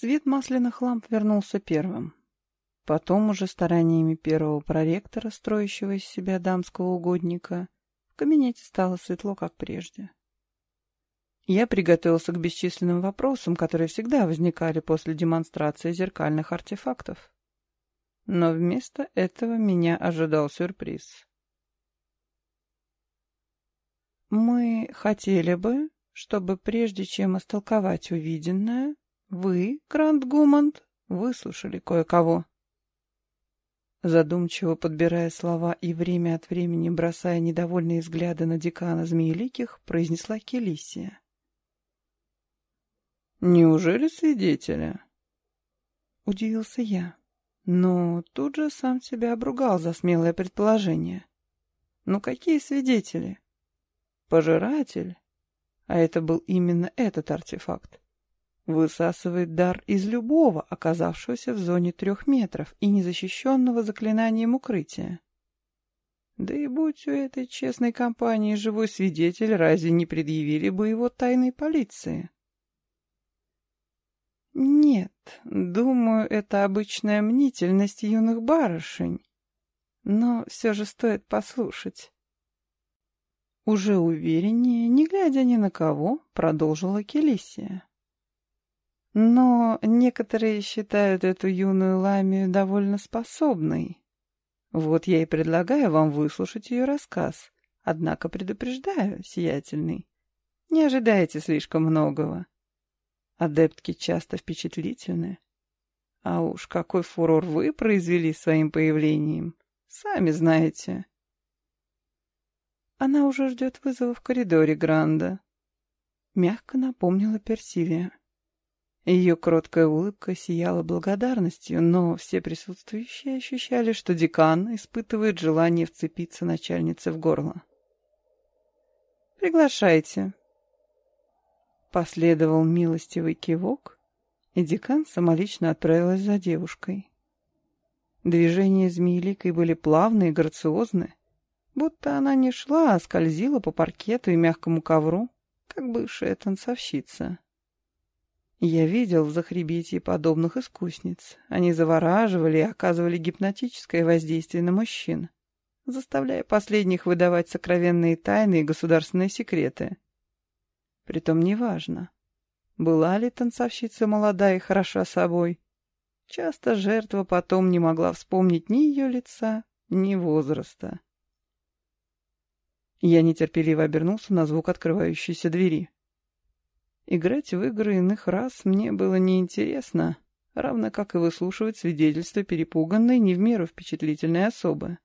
Свет масляных ламп вернулся первым. Потом уже стараниями первого проректора, строящего из себя дамского угодника, в кабинете стало светло, как прежде. Я приготовился к бесчисленным вопросам, которые всегда возникали после демонстрации зеркальных артефактов. Но вместо этого меня ожидал сюрприз. Мы хотели бы, чтобы прежде чем истолковать увиденное, вы, Гранд Гумант, выслушали кое-кого. Задумчиво подбирая слова и время от времени бросая недовольные взгляды на декана Змееликих, произнесла Келисия. «Неужели свидетеля?» Удивился я, но тут же сам себя обругал за смелое предположение. «Ну какие свидетели?» Пожиратель, а это был именно этот артефакт, высасывает дар из любого, оказавшегося в зоне трех метров и незащищенного заклинанием укрытия. Да и будь у этой честной компании живой свидетель, разве не предъявили бы его тайной полиции? Нет, думаю, это обычная мнительность юных барышень. Но все же стоит послушать. Уже увереннее, не глядя ни на кого, продолжила Келисия. Но некоторые считают эту юную ламию довольно способной. Вот я и предлагаю вам выслушать ее рассказ. Однако предупреждаю, сиятельный, не ожидайте слишком многого. Адептки часто впечатлительны. А уж какой фурор вы произвели своим появлением, сами знаете. Она уже ждет вызова в коридоре Гранда. Мягко напомнила Персилия. Ее кроткая улыбка сияла благодарностью, но все присутствующие ощущали, что декан испытывает желание вцепиться начальнице в горло. «Приглашайте». Последовал милостивый кивок, и декан самолично отправилась за девушкой. Движения змееликой были плавные и грациозны, будто она не шла, а скользила по паркету и мягкому ковру, как бывшая танцовщица. Я видел в захребетии подобных искусниц. Они завораживали и оказывали гипнотическое воздействие на мужчин, заставляя последних выдавать сокровенные тайны и государственные секреты. Притом неважно, была ли танцовщица молода и хороша собой. Часто жертва потом не могла вспомнить ни ее лица, ни возраста. Я нетерпеливо обернулся на звук открывающейся двери. Играть в игры иных раз мне было неинтересно, равно как и выслушивать свидетельства перепуганной, не в меру впечатлительной особы.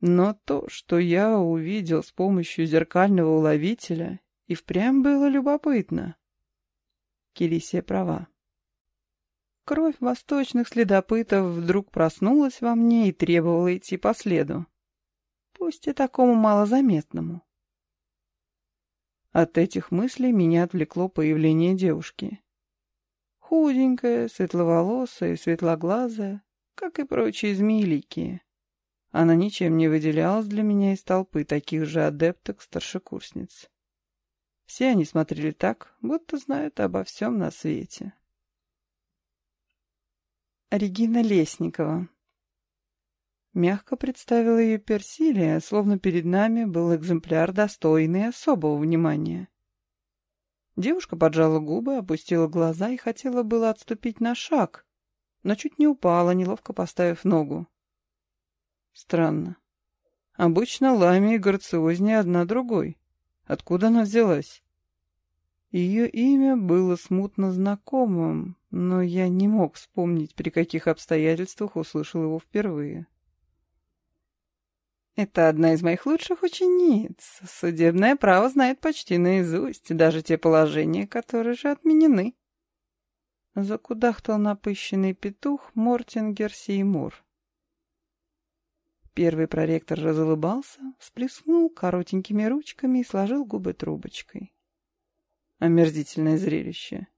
Но то, что я увидел с помощью зеркального уловителя, и впрямь было любопытно. Келисия права. Кровь восточных следопытов вдруг проснулась во мне и требовала идти по следу пусть и такому малозаметному. От этих мыслей меня отвлекло появление девушки. Худенькая, светловолосая светлоглазая, как и прочие змеиликие. Она ничем не выделялась для меня из толпы таких же адепток-старшекурсниц. Все они смотрели так, будто знают обо всем на свете. Регина Лесникова Мягко представила ее Персилия, словно перед нами был экземпляр достойный особого внимания. Девушка поджала губы, опустила глаза и хотела было отступить на шаг, но чуть не упала, неловко поставив ногу. Странно. Обычно ламия грациознее одна другой. Откуда она взялась? Ее имя было смутно знакомым, но я не мог вспомнить, при каких обстоятельствах услышал его впервые. Это одна из моих лучших учениц. Судебное право знает почти наизусть, даже те положения, которые же отменены. Закудахтал напыщенный петух Мортингер Сеймур. Первый проректор разулыбался, всплеснул коротенькими ручками и сложил губы трубочкой. Омерзительное зрелище.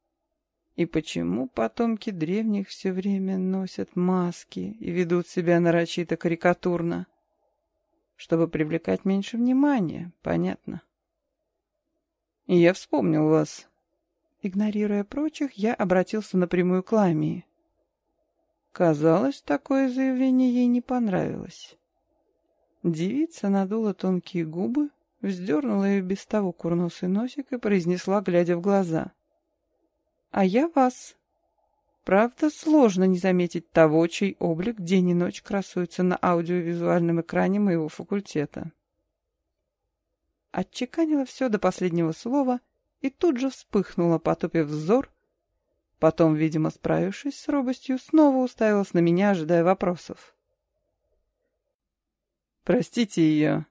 И почему потомки древних все время носят маски и ведут себя нарочито карикатурно? Чтобы привлекать меньше внимания, понятно. И я вспомнил вас. Игнорируя прочих, я обратился напрямую к Ламии. Казалось, такое заявление ей не понравилось. Девица надула тонкие губы, вздернула ее без того курносый носик и произнесла, глядя в глаза. «А я вас. Правда, сложно не заметить того, чей облик день и ночь красуется на аудиовизуальном экране моего факультета». Отчеканила все до последнего слова и тут же вспыхнула, потупив взор, потом, видимо, справившись с робостью, снова уставилась на меня, ожидая вопросов. «Простите ее.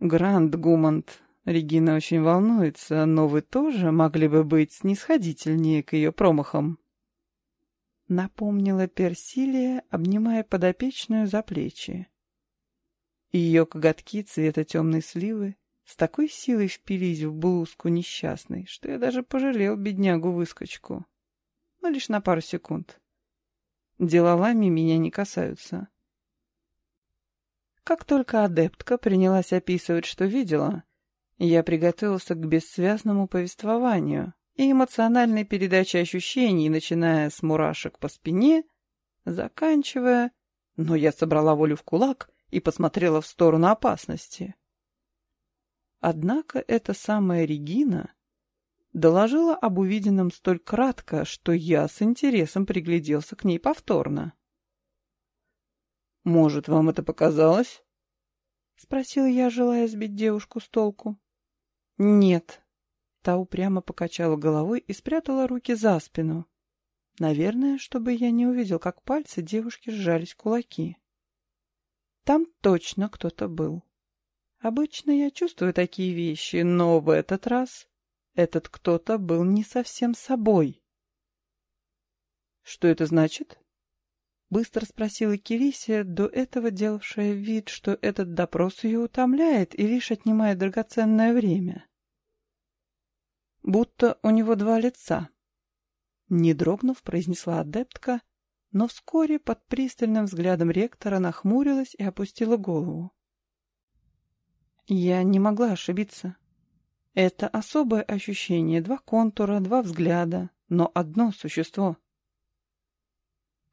Гранд Гумант. Регина очень волнуется, но вы тоже могли бы быть снисходительнее к ее промахам». Напомнила Персилия, обнимая подопечную за плечи. Ее коготки цвета темной сливы с такой силой впились в блузку несчастной, что я даже пожалел беднягу-выскочку. Но лишь на пару секунд. Дела Лами меня не касаются. Как только адептка принялась описывать, что видела, я приготовился к бессвязному повествованию и эмоциональной передаче ощущений, начиная с мурашек по спине, заканчивая... Но я собрала волю в кулак и посмотрела в сторону опасности. Однако эта самая Регина доложила об увиденном столь кратко, что я с интересом пригляделся к ней повторно. «Может, вам это показалось?» — спросила я, желая сбить девушку с толку. «Нет». Та упрямо покачала головой и спрятала руки за спину. Наверное, чтобы я не увидел, как пальцы девушки сжались кулаки. Там точно кто-то был. Обычно я чувствую такие вещи, но в этот раз этот кто-то был не совсем собой. «Что это значит?» Быстро спросила Кирисия, до этого делавшая вид, что этот допрос ее утомляет и лишь отнимает драгоценное время. Будто у него два лица. Не дрогнув, произнесла адептка, но вскоре под пристальным взглядом ректора нахмурилась и опустила голову. Я не могла ошибиться. Это особое ощущение, два контура, два взгляда, но одно существо —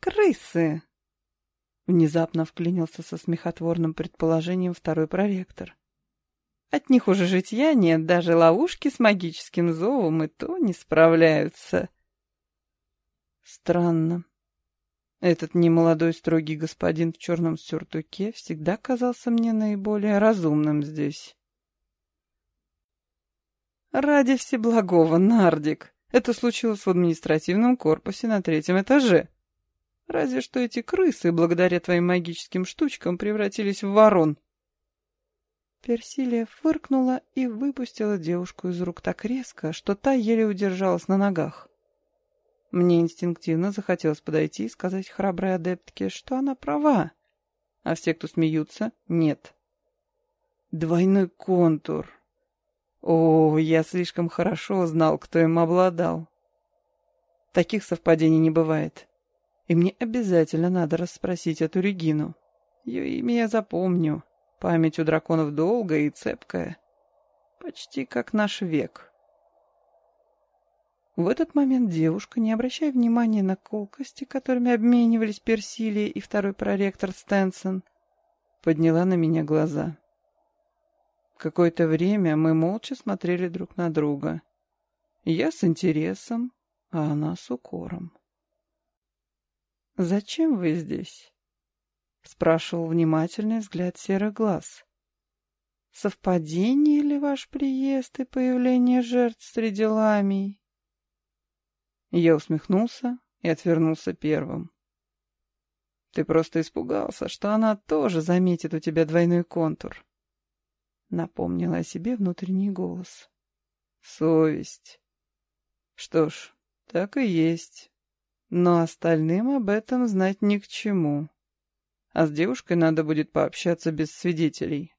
«Крысы!» Внезапно вклинился со смехотворным предположением второй проректор. «От них уже житья нет, даже ловушки с магическим зовом и то не справляются». Странно. Этот немолодой строгий господин в черном сюртуке всегда казался мне наиболее разумным здесь. «Ради всеблагого, Нардик! Это случилось в административном корпусе на третьем этаже», Разве что эти крысы, благодаря твоим магическим штучкам, превратились в ворон. Персилия фыркнула и выпустила девушку из рук так резко, что та еле удержалась на ногах. Мне инстинктивно захотелось подойти и сказать храброй адептке, что она права, а все, кто смеются, нет. Двойной контур. О, я слишком хорошо знал, кто им обладал. Таких совпадений не бывает. И мне обязательно надо расспросить эту Регину. Ее имя я запомню. Память у драконов долгая и цепкая. Почти как наш век. В этот момент девушка, не обращая внимания на колкости, которыми обменивались Персилия и второй проректор Стэнсон, подняла на меня глаза. Какое-то время мы молча смотрели друг на друга. Я с интересом, а она с укором. «Зачем вы здесь?» — спрашивал внимательный взгляд серых глаз. «Совпадение ли ваш приезд и появление жертв среди ламий?» Я усмехнулся и отвернулся первым. «Ты просто испугался, что она тоже заметит у тебя двойной контур», — напомнила о себе внутренний голос. «Совесть. Что ж, так и есть». Но остальным об этом знать ни к чему. А с девушкой надо будет пообщаться без свидетелей.